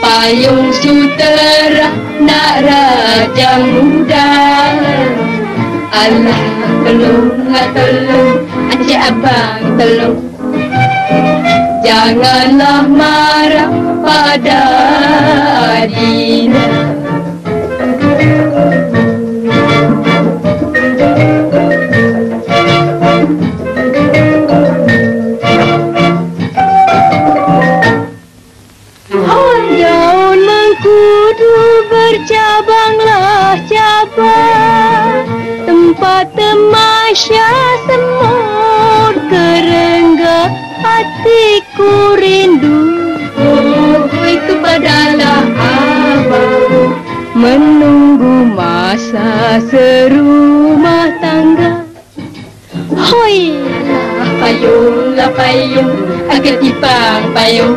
Payung, sutera nak raja muda. Allah tolonglah tolong, asyik abang tolong. Janganlah marah pada Adina. Bercabanglah cabang Tempat temasya semut rindu Oh, kepadalah abang Menunggu masa serumah tangga Hoi, payunglah payung Agak tipang payung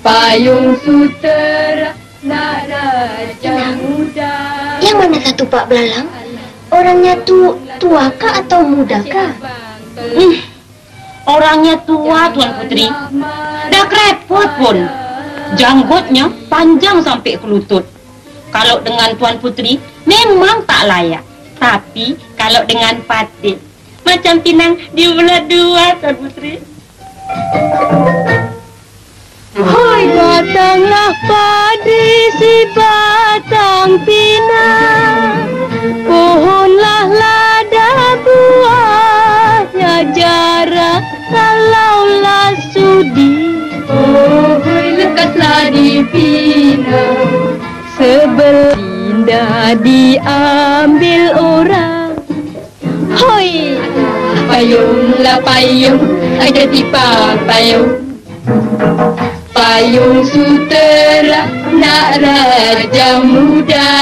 Payung sutera nak raja muda. Yang mana satu Pak Belalang? Orangnya tu tua kah atau muda kah? Hmm. Orangnya tua, Tuan Putri. Dah kerepot pun. Janggutnya panjang sampai ke lutut. Kalau dengan Tuan Putri, memang tak layak. Tapi kalau dengan Fatin, macam pinang di belah dua, Tuan Putri. Hai datanglah padi si sudi. Oh, lekaslah di pinang Sebelum indah diambil orang. Hoi, payunglah payung Ada tipang payung. Payung sutera nak raja muda.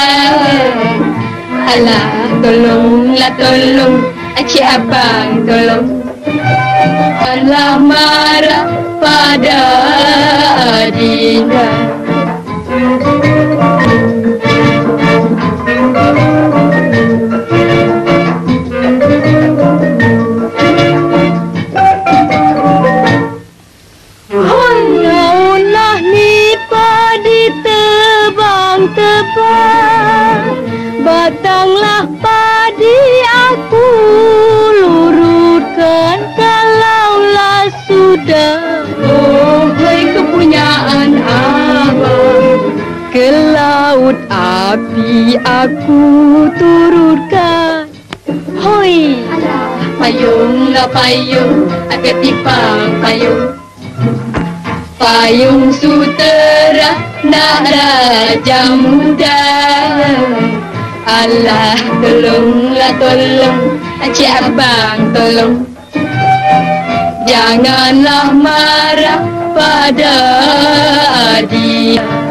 Alah tolonglah tolong. Acik abang tolong Alah marah pada Adinda api aku turutkan Hoi, payunglah payung. Agak tipang payung. Payung sutera nak raja muda. Allah tolonglah tolong. Acik abang tolong. Janganlah marah pada dia